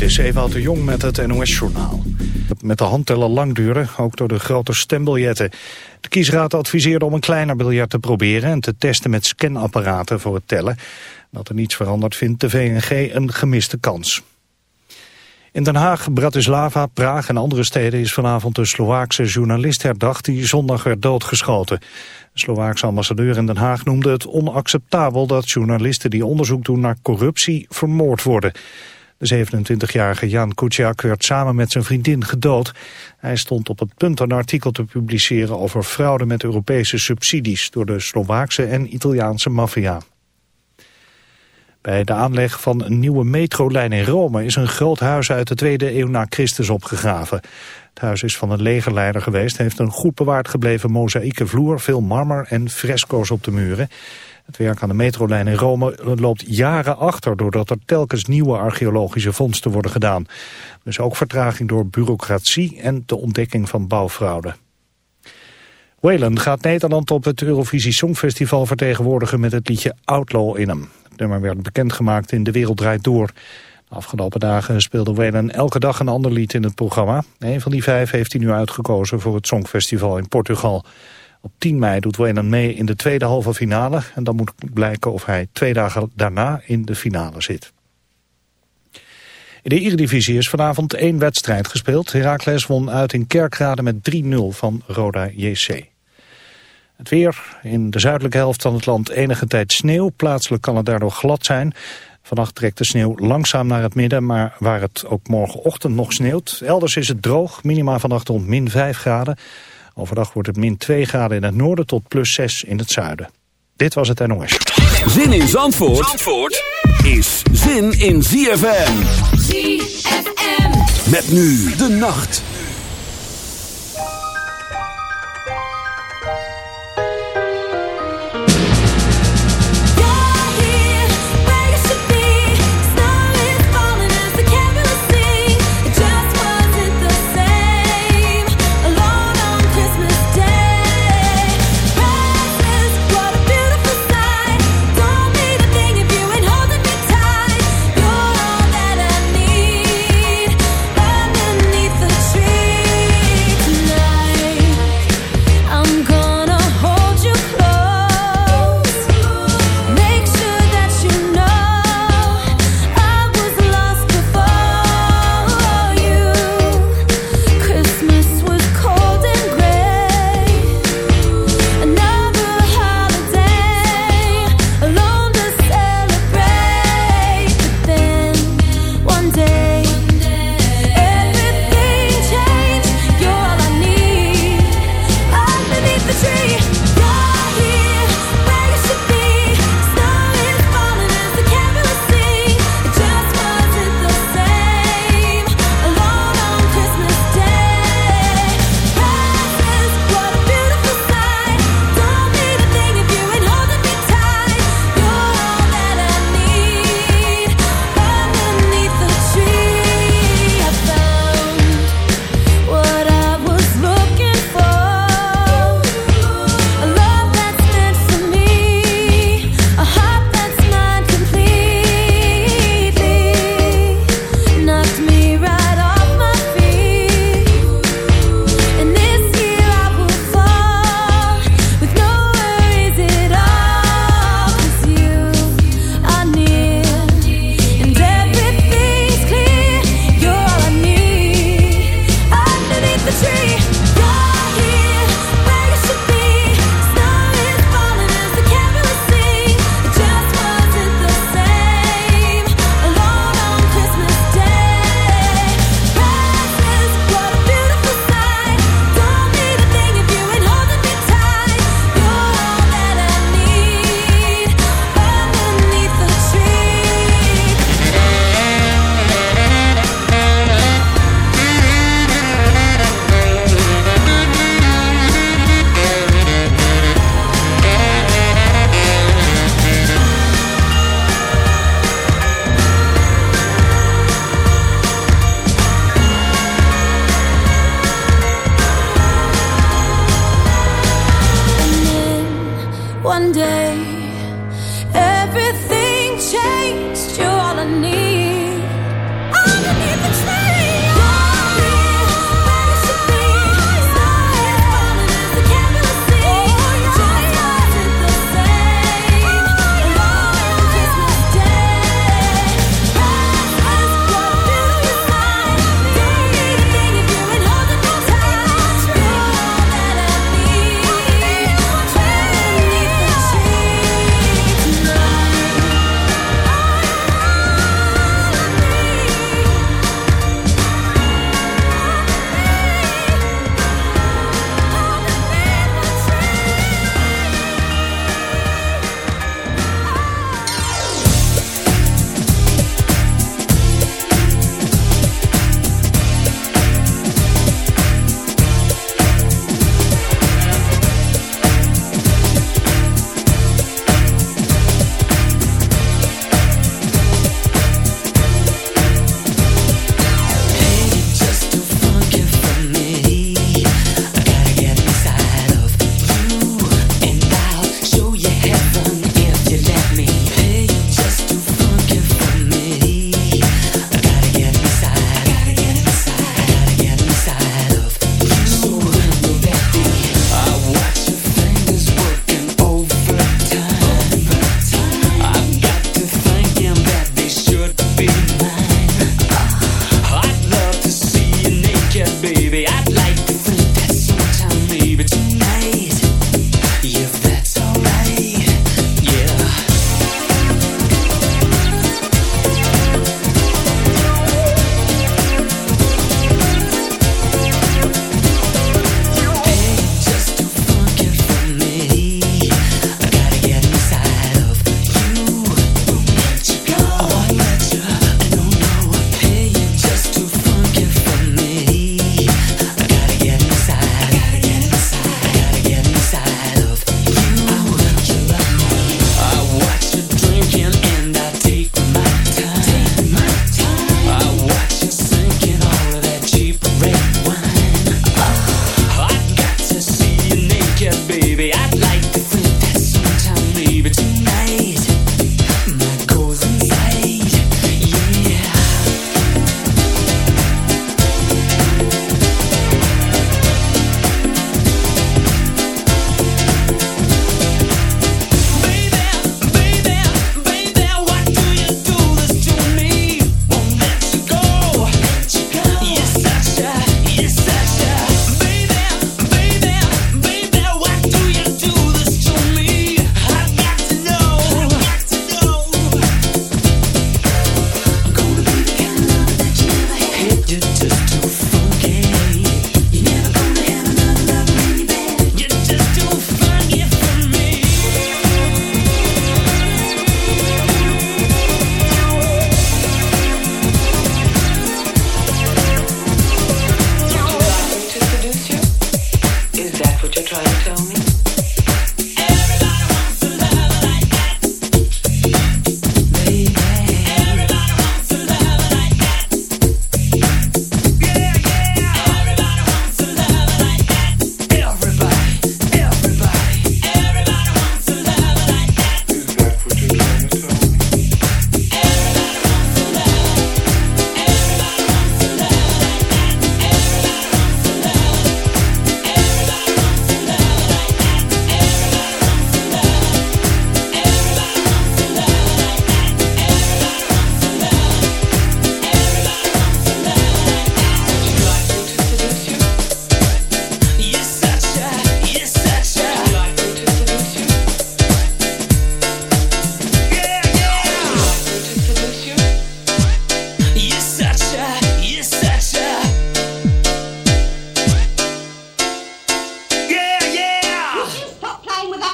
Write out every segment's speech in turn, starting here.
Dit is Ewout de Jong met het NOS-journaal. Met de handteller lang duren, ook door de grote stembiljetten. De kiesraad adviseerde om een kleiner biljart te proberen... en te testen met scanapparaten voor het tellen. Dat er niets verandert vindt de VNG een gemiste kans. In Den Haag, Bratislava, Praag en andere steden is vanavond de Slovaakse journalist herdacht die zondag werd doodgeschoten. De Slovaakse ambassadeur in Den Haag noemde het onacceptabel dat journalisten die onderzoek doen naar corruptie vermoord worden. De 27-jarige Jan Kuciak werd samen met zijn vriendin gedood. Hij stond op het punt een artikel te publiceren over fraude met Europese subsidies door de Slovaakse en Italiaanse maffia. Bij de aanleg van een nieuwe metrolijn in Rome is een groot huis uit de tweede eeuw na Christus opgegraven. Het huis is van een legerleider geweest, heeft een goed bewaard gebleven mozaïeke vloer, veel marmer en fresco's op de muren. Het werk aan de metrolijn in Rome loopt jaren achter... doordat er telkens nieuwe archeologische vondsten worden gedaan. Dus ook vertraging door bureaucratie en de ontdekking van bouwfraude. Whalen gaat Nederland op het Eurovisie Songfestival vertegenwoordigen met het liedje Outlaw in hem. Het nummer werd bekendgemaakt in De Wereld Draait Door. De afgelopen dagen speelde Whalen elke dag een ander lied in het programma. Een van die vijf heeft hij nu uitgekozen voor het Songfestival in Portugal. Op 10 mei doet Wayland mee in de tweede halve finale. En dan moet blijken of hij twee dagen daarna in de finale zit. In de Eredivisie is vanavond één wedstrijd gespeeld. Heracles won uit in Kerkrade met 3-0 van Roda JC. Het weer. In de zuidelijke helft van het land enige tijd sneeuw. Plaatselijk kan het daardoor glad zijn. Vannacht trekt de sneeuw langzaam naar het midden, maar waar het ook morgenochtend nog sneeuwt. Elders is het droog, minima vannacht rond min 5 graden. Overdag wordt het min 2 graden in het noorden tot plus 6 in het zuiden. Dit was het NOS. Zin in Zandvoort, Zandvoort is zin in ZFM. ZFM. Met nu de nacht.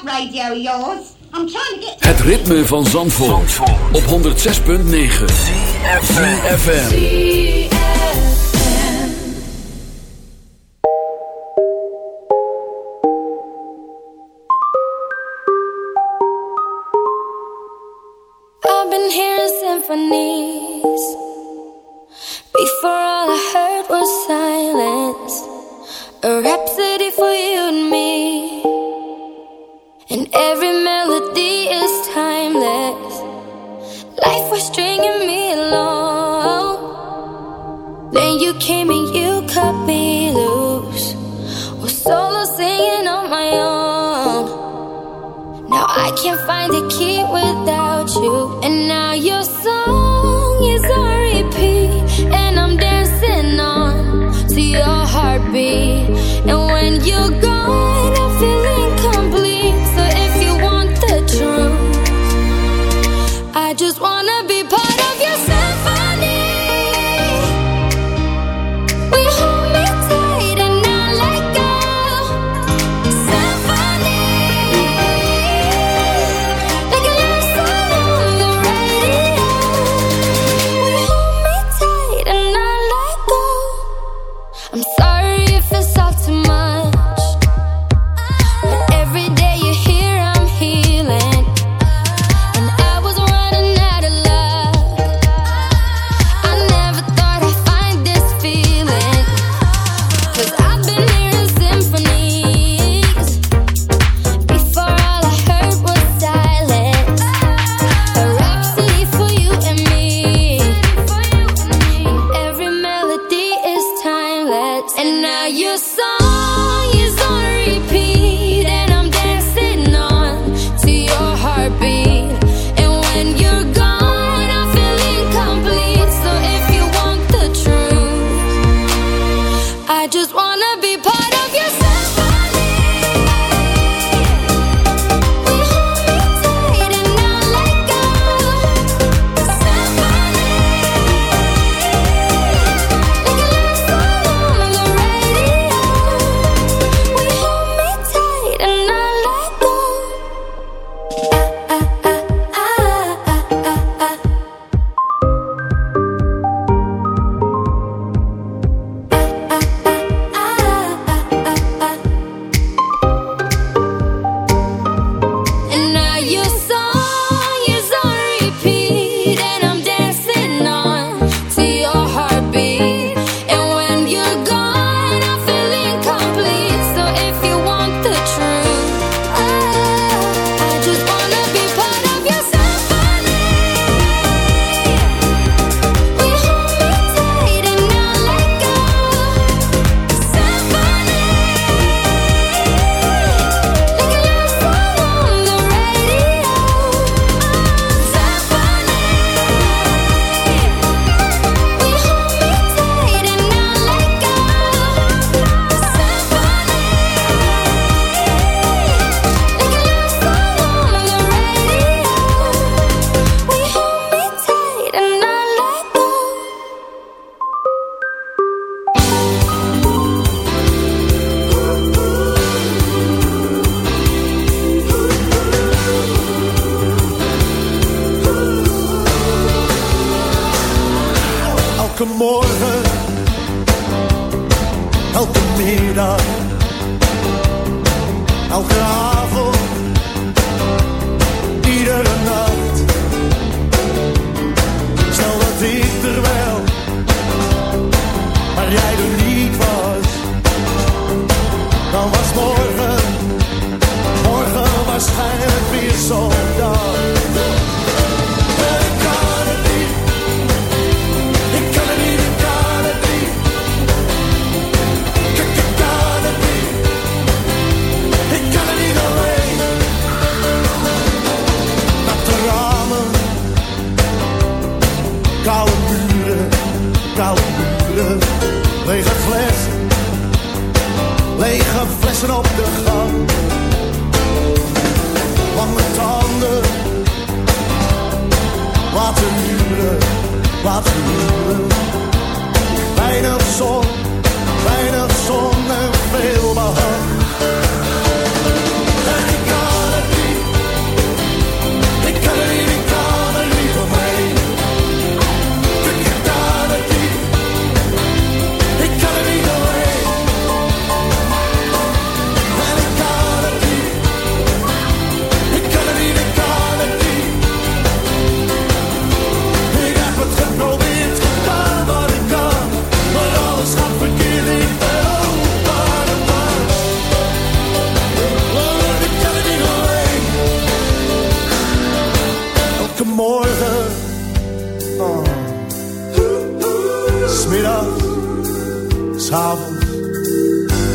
that radio yours. I'm trying to get... Het ritme van Zandvoort, Zandvoort. op 106.9 CFM.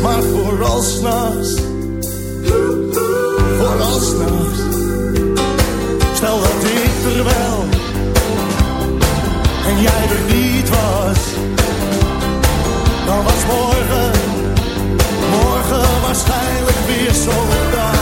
maar vooral s'nachts. Stel dat ik er wel en jij er niet was, dan was morgen, morgen waarschijnlijk weer zo. dag.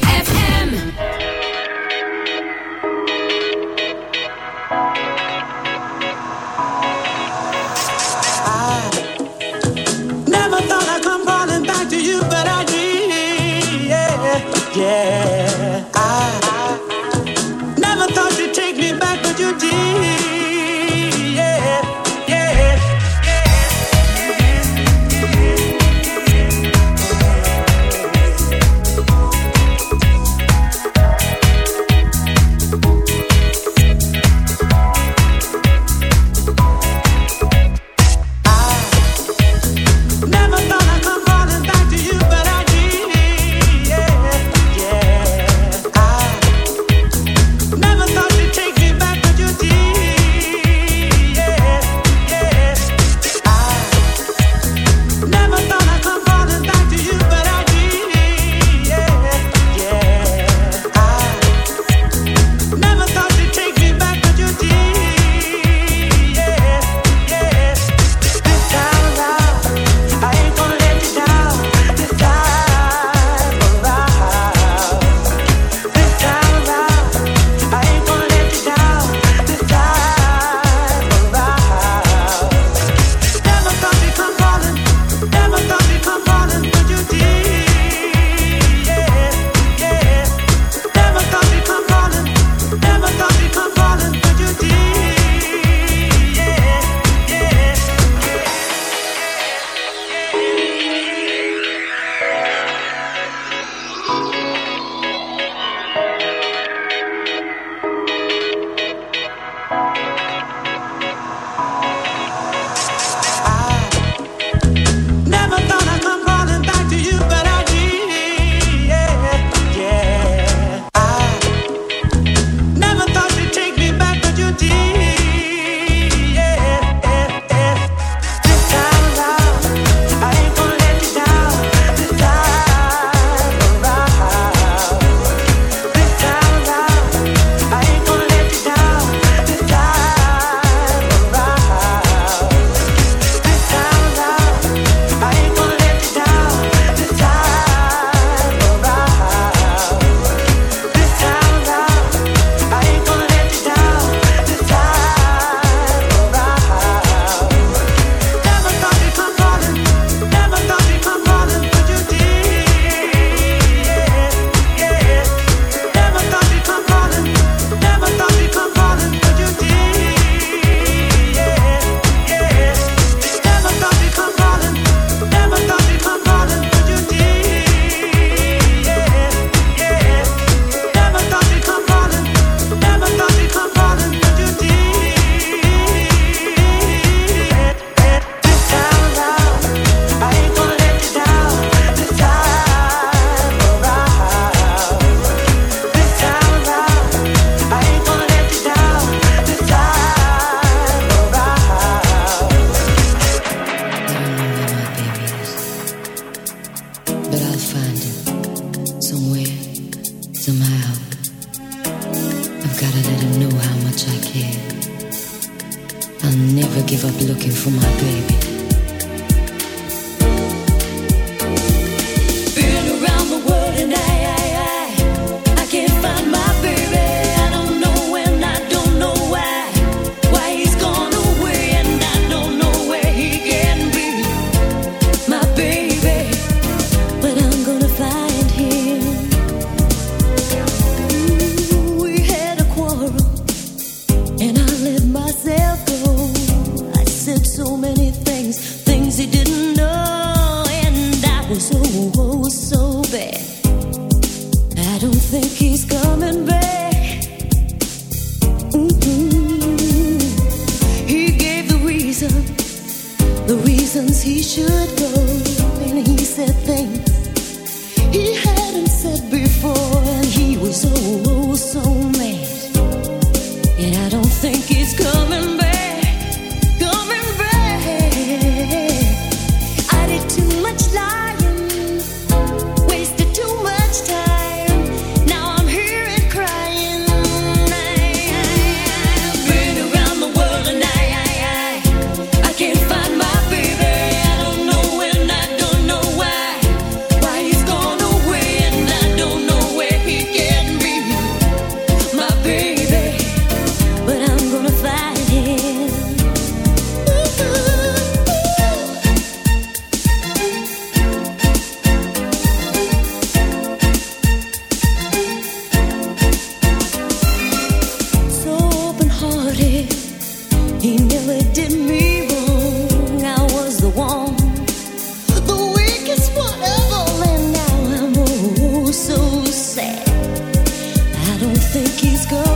keeps going.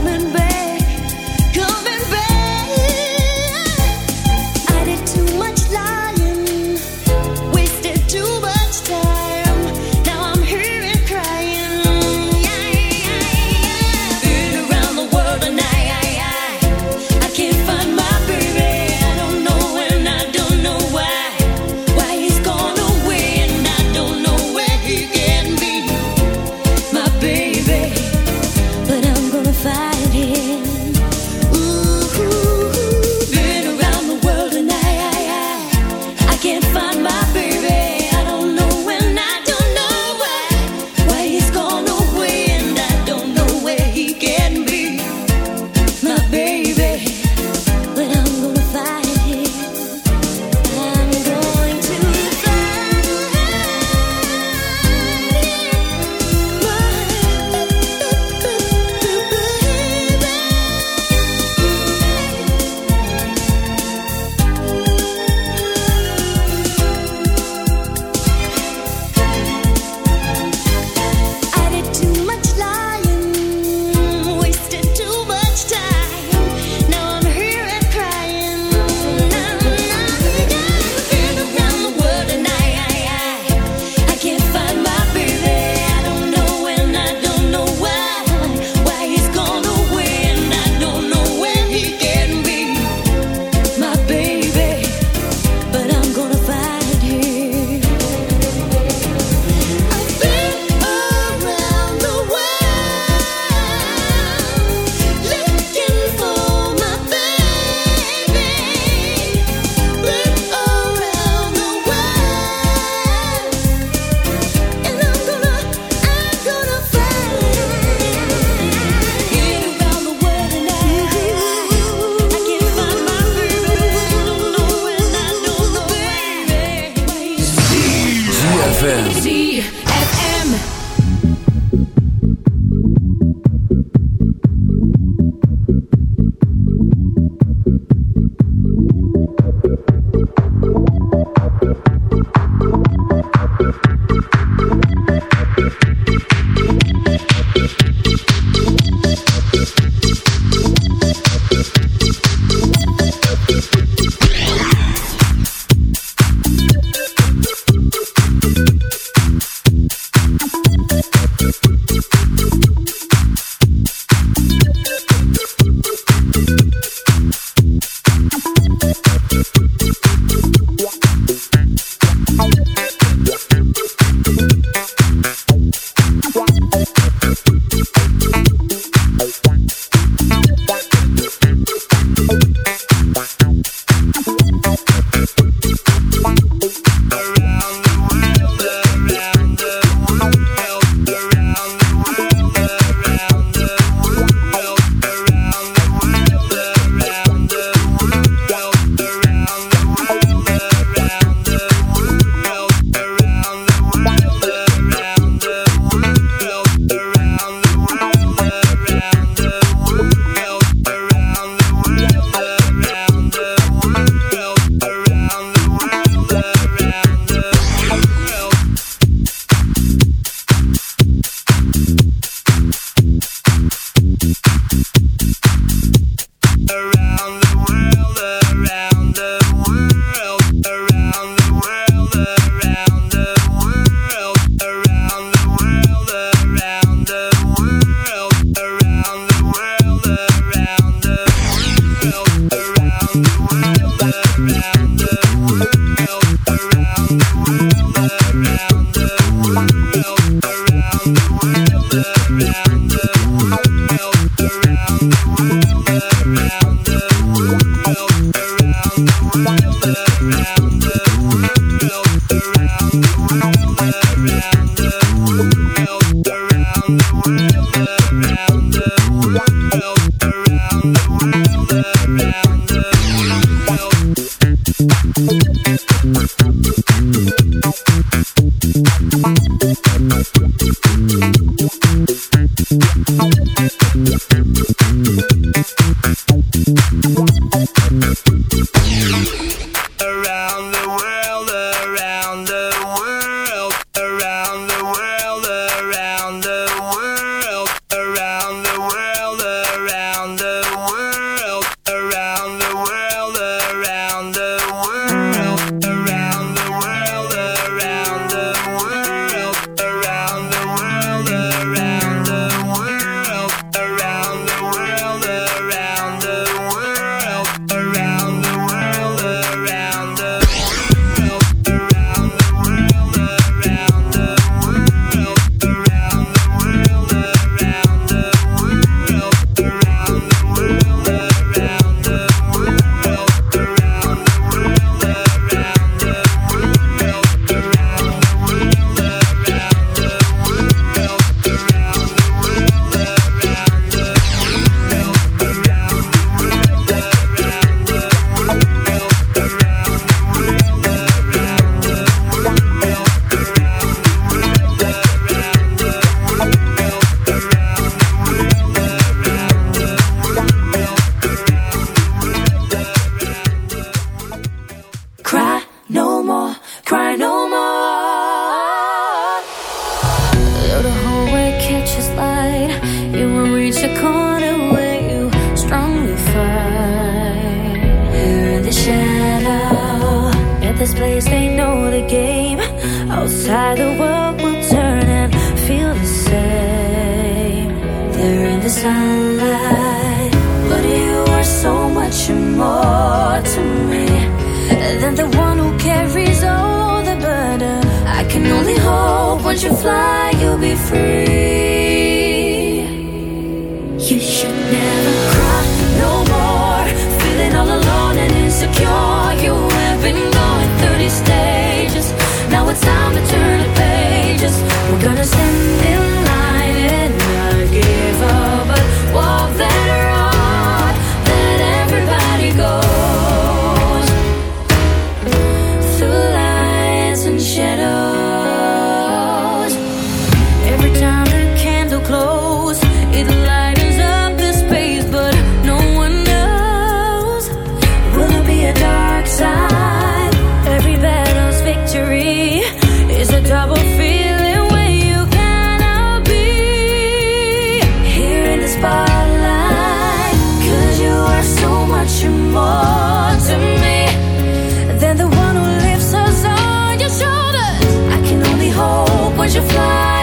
fly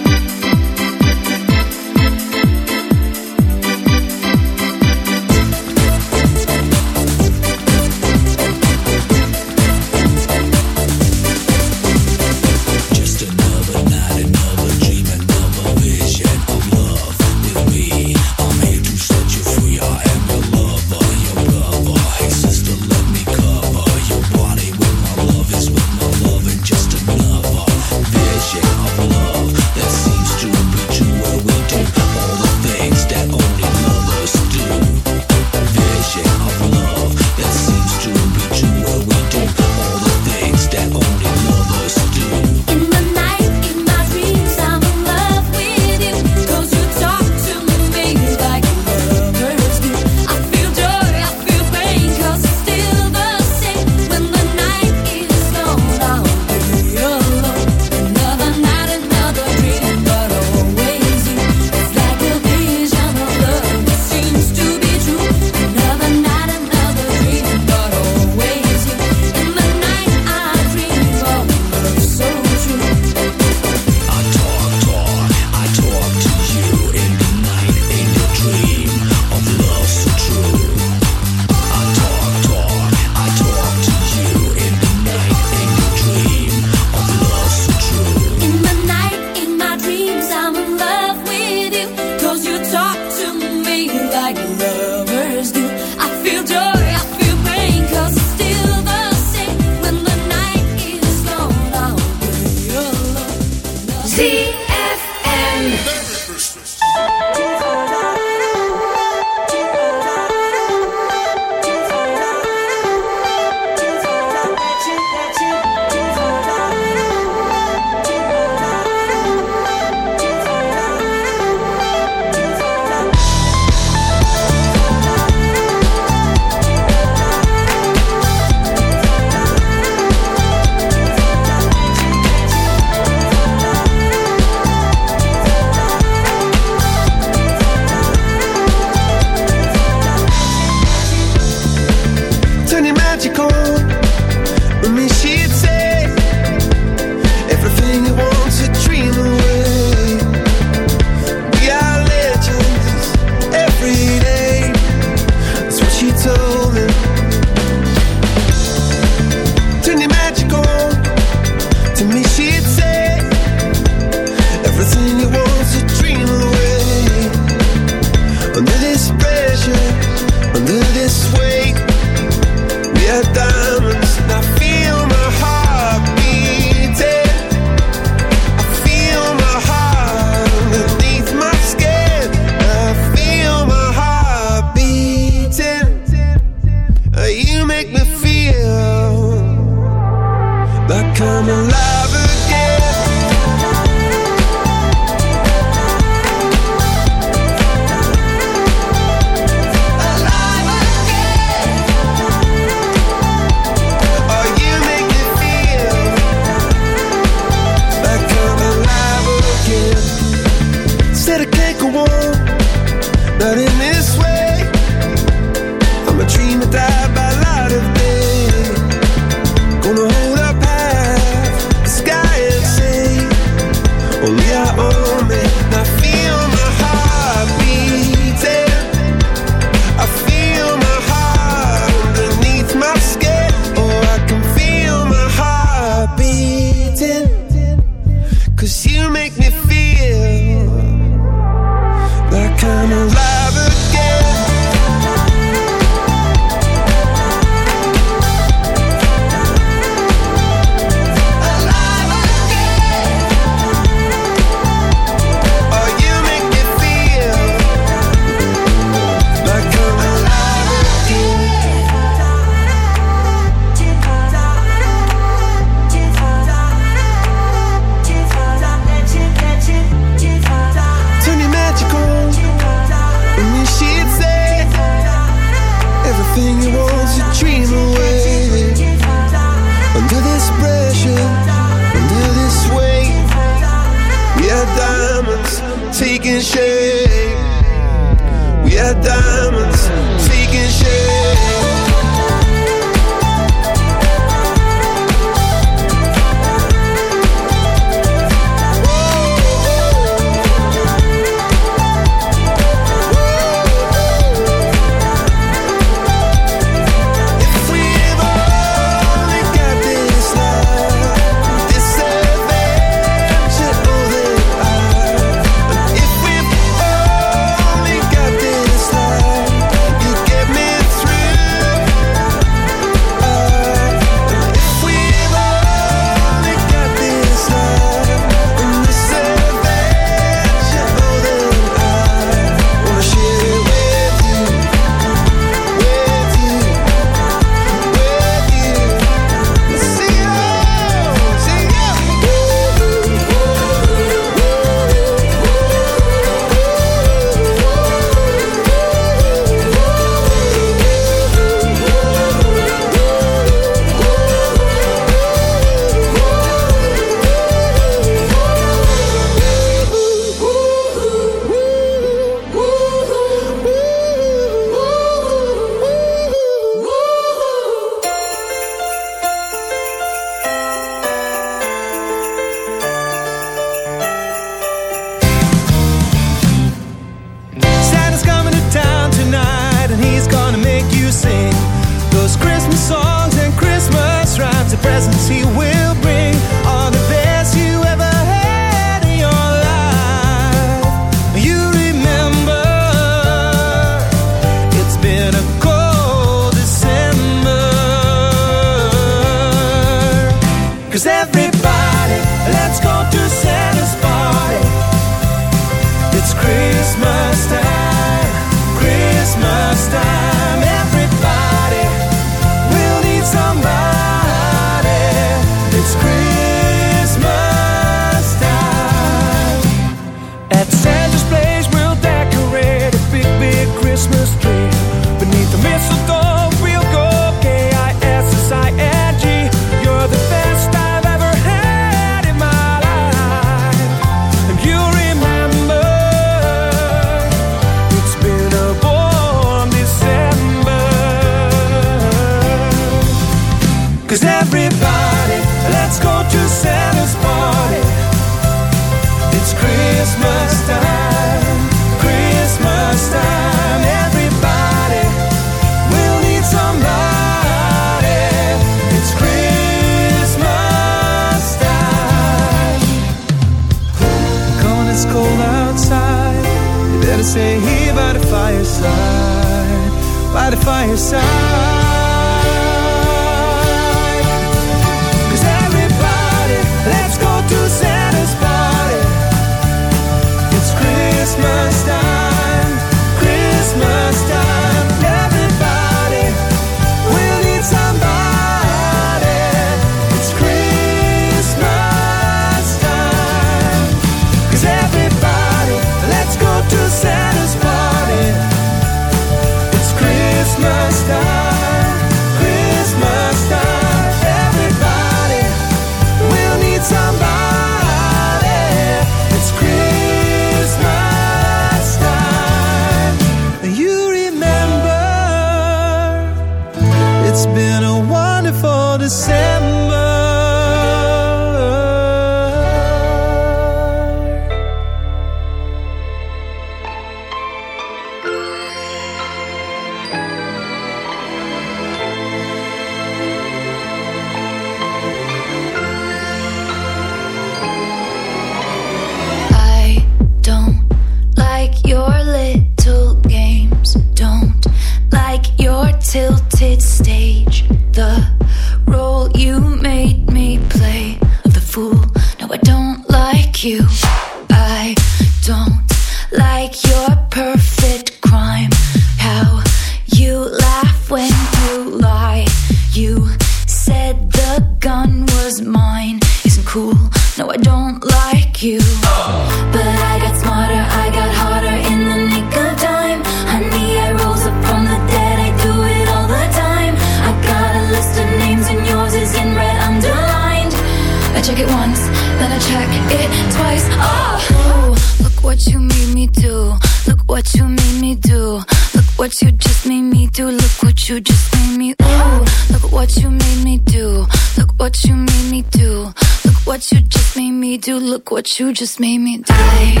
what you just made me die.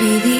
be the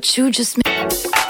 what you just made.